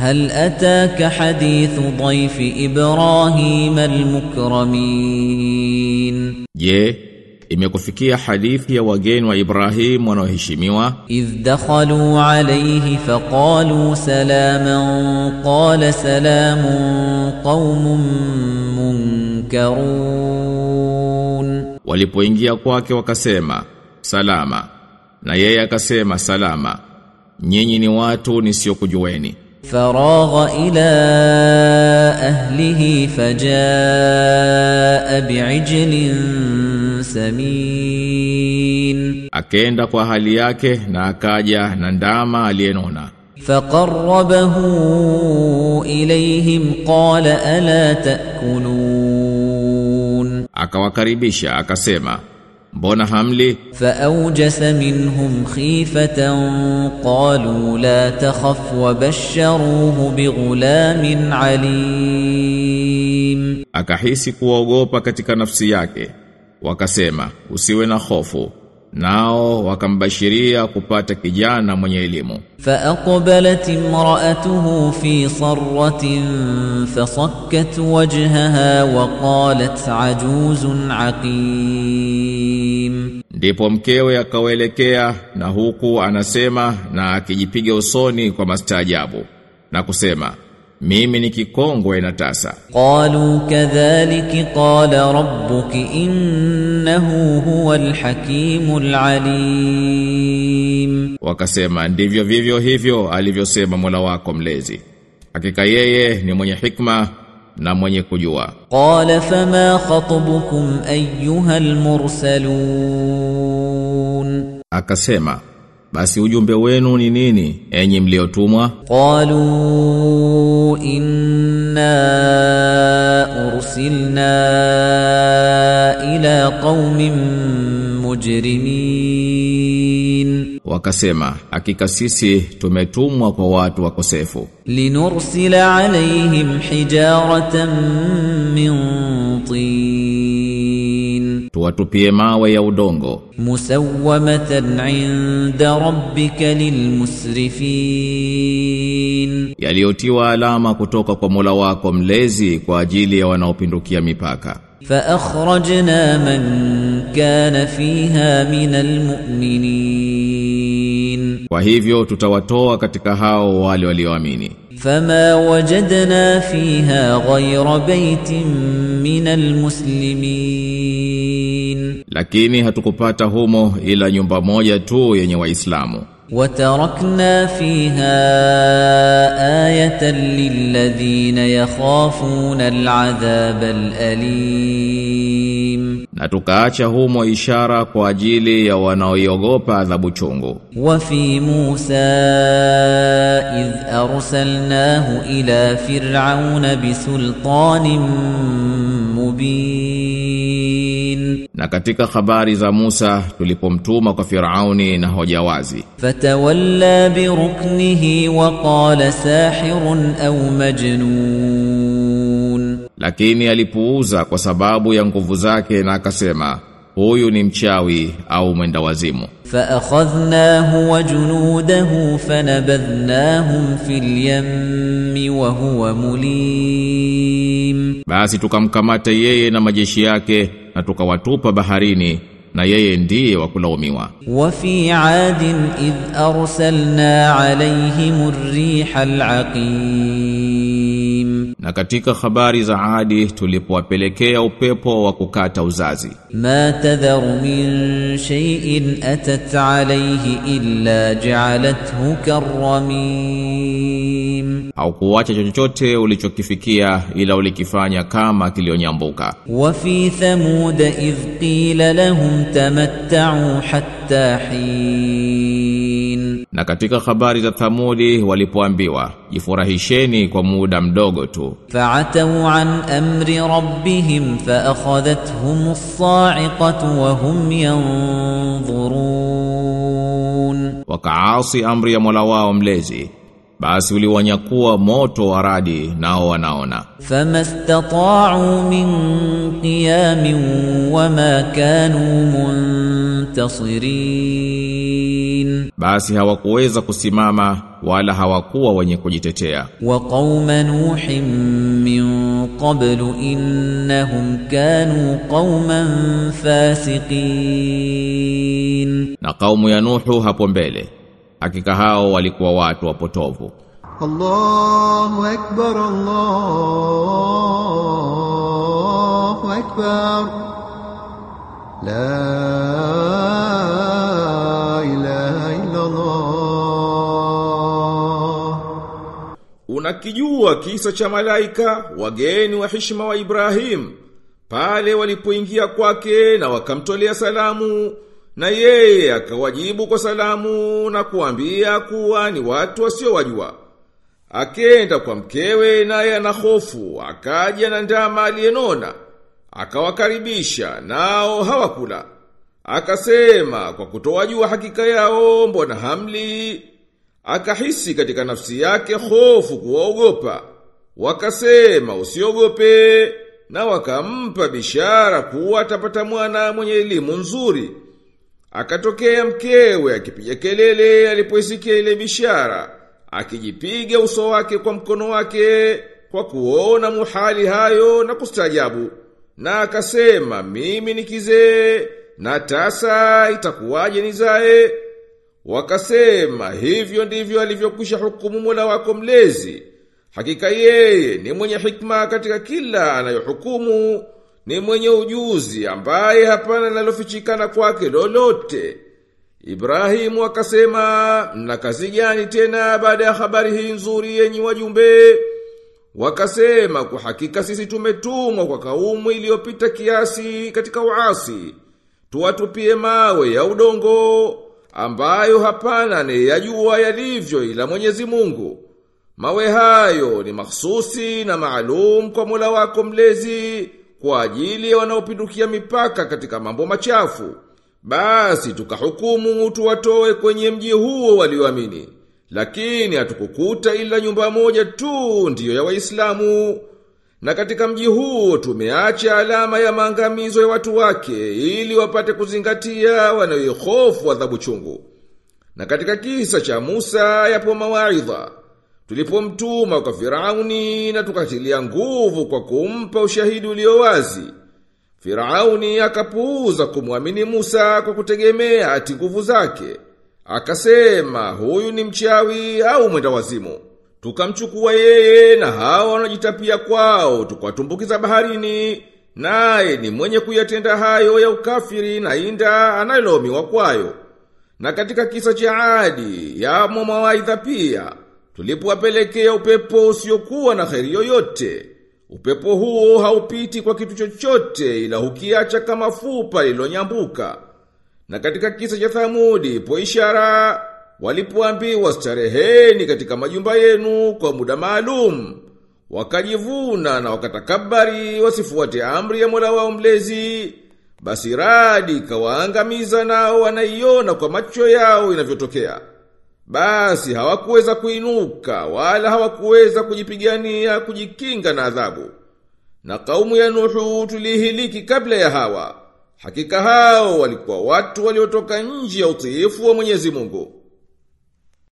هل أتاك حديث ضيف إبراهيم المكرمين Je, imekufikia hadithi ya wageni wa Ibrahim wanaoheshimiwa إذ دخلوا عليه فقالوا سلاما قال سلام قوم منكرون walipoingia kwake wakasema salama na yeye akasema salama nyinyi ni watu nisiokujueni فراغ إلى أهله فجاء بعجل سمين. أكيندا كوا حالي yake na akaja فقربه إليهم قال ألا تأكلون. akawakaribisha akasema mbona hamli فأوجس منهم خيفة قالوا لا تخف وبشروه بغلام عليم akahisi kuogopa katika nafsi yake wakasema usiwe na hofu nao wakambashiria kupata kijana mwenye elimu فأقبلت امرأته في صرة فصكت وجهها وقالت عجوز عقيم Ndipo mkewe akawaelekea na huku anasema na akijipiga usoni kwa mastaajabu na kusema mimi ni kikongwe na tasa. Qalu kadhaliki qala rabbuki innahu huwa hakimul alim. Wakasema ndivyo vivyo hivyo alivyosema Mola wako mlezi. Hakika yeye ni mwenye hikma na mwenye kujua. Qala fama khatbukum ayyuha almursalun, akasema basi ujumbe wenu ni nini enyi mliotumwa? Qalu inna ursilna ila qaumin mujrimin مجرمين wakasema hakika sisi tumetumwa kwa watu wakosefu لنرسل عليهم حجارة من طين tuwatupie mawe ya udongo مسومة عند ربك للمسرفين yaliyotiwa alama kutoka kwa Mola wako mlezi kwa ajili ya wanaopindukia mipaka فأخرجنا من كان فيها من المؤمنين kwa hivyo tutawatoa katika hao wale walioamini فما وجدنا فيها غير بيت من المسلمين lakini hatukupata humo ila nyumba moja tu yenye waislamu وتركنا فيها آية للذين يخافون العذاب الأليم. Na tukaacha humo ishara kwa ajili ya wanaoiogopa adhabu chungu. وفي موسى إذ أرسلناه إلى فرعون بسلطان مبين Na katika habari za Musa tulipomtuma kwa Firauni na hoja wazi. Fatawalla bi ruknihi wa qala sahirun au majnun. Lakini alipuuza kwa sababu ya nguvu zake na akasema huyu ni mchawi au mwenda wazimu. Fa akhadhnahu wa junudahu fanabadhnahum fil yammi wa huwa mulim مليم basi tukamkamata yeye na majeshi yake na tukawatupa baharini na yeye ndiye wa kulaumiwa وفي عاد إذ أرسلنا عليهم الريح العقيم Na katika habari za Adi tulipowapelekea upepo wa kukata uzazi. Ma tadharu min shay'in atat alayhi illa ja'alathu karramim, au kuacha chochote ulichokifikia ila ulikifanya kama kilionyambuka. Wa fi thamud idh qila lahum tamatta'u hatta hin muhsin na katika habari za thamudi walipoambiwa jifurahisheni kwa muda mdogo tu. Fa'atau an amri rabbihim fa'akhadhatuhum as-sa'iqatu wa hum yanzurun. Wakaasi amri ya Mola wao mlezi basi uliwanyakuwa moto wa radi nao wanaona. Famastata'u min qiyamin wama kanu muntasirin. Basi hawakuweza kusimama wala hawakuwa wenye kujitetea. Wa qauma nuhin min qablu innahum kanu qauman fasiqin. Na kaumu ya nuhu hapo mbele hakika hao walikuwa watu wapotovu. Allahu akbar Allahu akbar. La ilaha illa Allah Unakijua kisa cha malaika wageni wa heshima wa Ibrahim. Pale walipoingia kwake na wakamtolea salamu na yeye akawajibu kwa salamu na kuambia kuwa ni watu wasiowajua. Akenda kwa mkewe naye ana hofu, akaja na ndama aliyenona, akawakaribisha nao hawakula. Akasema kwa kutowajua hakika yao mbona hamli Akahisi katika nafsi yake hofu kuwaogopa. Wakasema usiogope na wakampa bishara kuwa atapata mwana mwenye elimu nzuri. Akatokea mkewe akipiga kelele alipoisikia ile bishara, akijipiga uso wake kwa mkono wake kwa kuona muhali hayo na kustajabu. Na akasema mimi ni kizee na tasa itakuwaje nizae? Wakasema hivyo ndivyo alivyokwisha hukumu Mola wako mlezi. Hakika yeye ni mwenye hikma katika kila anayohukumu, ni mwenye ujuzi ambaye hapana linalofichikana kwake lolote. Ibrahimu akasema, mna kazi gani tena baada ya habari hii nzuri yenye wajumbe? Wakasema kwa hakika sisi tumetumwa kwa kaumu iliyopita kiasi katika uasi. Tuwatupie mawe ya udongo ambayo hapana anayeyajua yalivyo ila Mwenyezi Mungu. Mawe hayo ni mahsusi na maalum kwa Mola wako mlezi kwa ajili ya wanaopindukia mipaka katika mambo machafu. Basi tukahukumu tuwatoe kwenye mji huo walioamini. Lakini hatukukuta ila nyumba moja tu ndiyo ya Waislamu. Na katika mji huo tumeacha alama ya maangamizo ya watu wake ili wapate kuzingatia wanayohofu adhabu chungu. Na katika kisa cha Musa yapo mawaidha. Tulipomtuma kwa Firauni na tukatilia nguvu kwa kumpa ushahidi ulio wazi. Firauni akapuuza kumwamini Musa kwa kutegemea ati nguvu zake. Akasema huyu ni mchawi au mwenda wazimu. Tukamchukua yeye na hao wanajitapia kwao, tukawatumbukiza baharini, naye ni mwenye kuyatenda hayo ya ukafiri na inda analomiwa kwayo. Na katika kisa cha Adi, yamo mawaidha pia, tulipowapelekea upepo usiokuwa na khairi yoyote. Upepo huo haupiti kwa kitu chochote ila hukiacha kama fupa lilonyambuka. Na katika kisa cha Thamudi, po ishara walipoambiwa stareheni katika majumba yenu kwa muda maalum wakajivuna na wakatakabari wasifuate amri ya Mola wao mlezi basi radi kawaangamiza nao wanaiona kwa macho yao inavyotokea basi hawakuweza kuinuka wala hawakuweza kujipigania kujikinga na adhabu. Na kaumu ya Nuhu tulihiliki kabla ya hawa. Hakika hao walikuwa watu waliotoka nje ya utiifu wa Mwenyezi Mungu